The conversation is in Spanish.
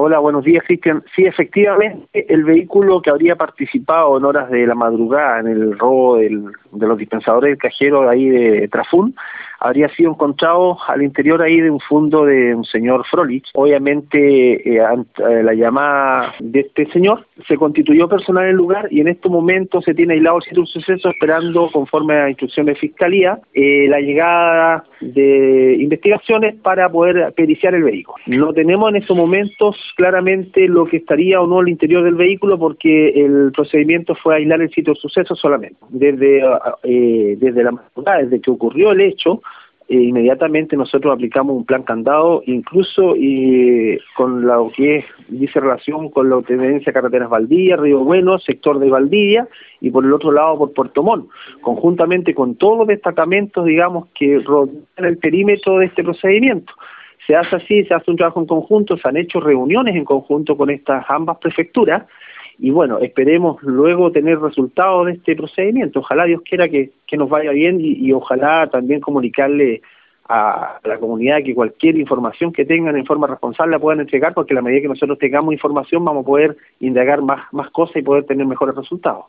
Hola, buenos días, Cristian. Sí, efectivamente, el vehículo que habría participado en horas de la madrugada en el robo del, de los dispensadores del cajero ahí de Trafún habría sido encontrado al interior ahí de un fondo de un señor Frolich. Obviamente, eh, eh, la llamada de este señor se constituyó personal en el lugar y en este momento se tiene aislado el sitio de suceso esperando, conforme a la instrucción de fiscalía, eh, la llegada de investigaciones para poder periciar el vehículo. No tenemos en estos momentos claramente lo que estaría o no al interior del vehículo porque el procedimiento fue aislar el sitio de suceso solamente. Desde, eh, desde la desde que ocurrió el hecho, inmediatamente nosotros aplicamos un plan candado, incluso y con lo que dice relación con la tenencia Carreteras Valdivia, Río Bueno, sector de Valdivia, y por el otro lado por Puerto Montt, conjuntamente con todos los destacamentos, digamos, que rodean el perímetro de este procedimiento. Se hace así, se hace un trabajo en conjunto, se han hecho reuniones en conjunto con estas ambas prefecturas, y bueno, esperemos luego tener resultados de este procedimiento. Ojalá Dios quiera que, nos vaya bien y, ojalá también comunicarle a la comunidad que cualquier información que tengan en forma responsable la puedan entregar porque a la medida que nosotros tengamos información vamos a poder indagar más, más cosas y poder tener mejores resultados.